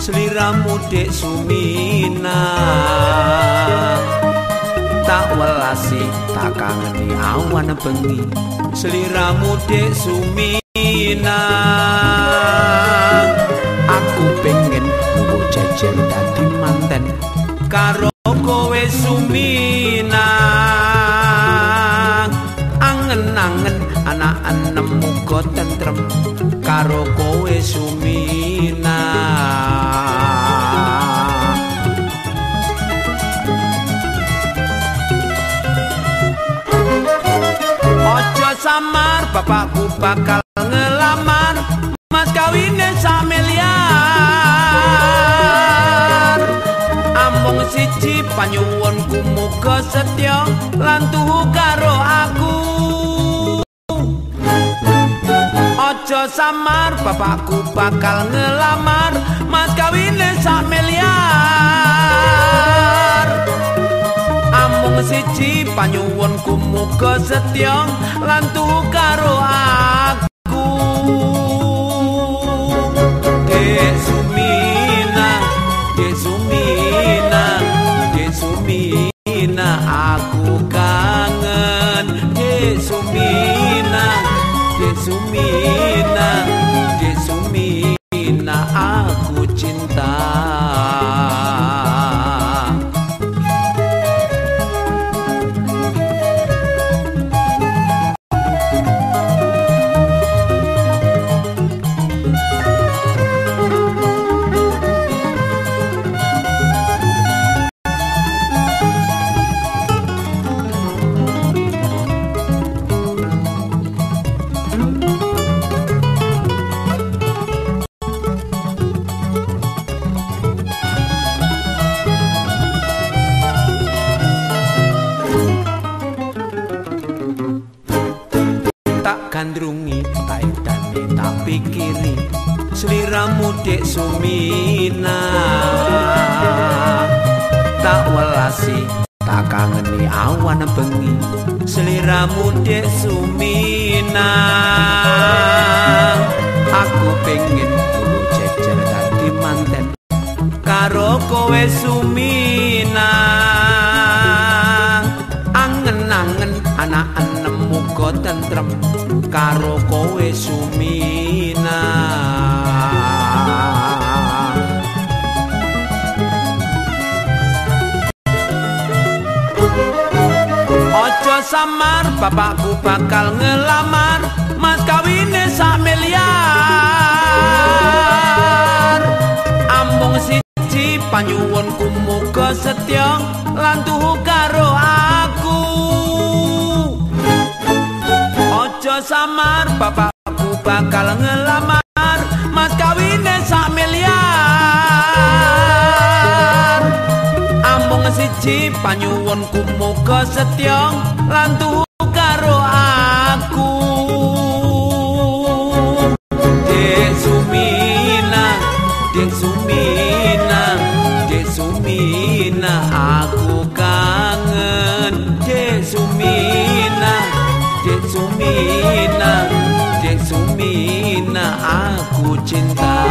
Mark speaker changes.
Speaker 1: sliramu dek sumina. Tak welasi tak kangeni awan bengi sliramu dek sumina. Aku pengen mugo jejer dadi manten karo kowe sumina enem muga tentrem karo kowe sumina. Ojo samar bapakku bakal ngelamar mas kawine sameliar Among siji panyuwunku muga setya lan samar bapakku bakal ngelamar. Mas kawine sameliar Amung siji panyuwunku muga setya lan gandrungi kaitane tak pikiri. Sliramu dek sumina. Tak welasi tak kangeni awan bengi. Sliramu dek sumina. Aku pengen kulo jejer dadi manten. Karo kowe sumina. Angen-angen anak enem muga tentrem karo kowe sumina. Ojo samar bapakku bakal ngelamar mas kawine sak miliar. Amung siji panyuwunku muga setya lan tuhu samar bapakku bakal ngelamar. Mas kawine sak miliar. Amung siji panyuwunku muga setya lan karo aku. Dek Sumina Dek Sumina Dek Sumina Sumina Dek Sumina aku cinta.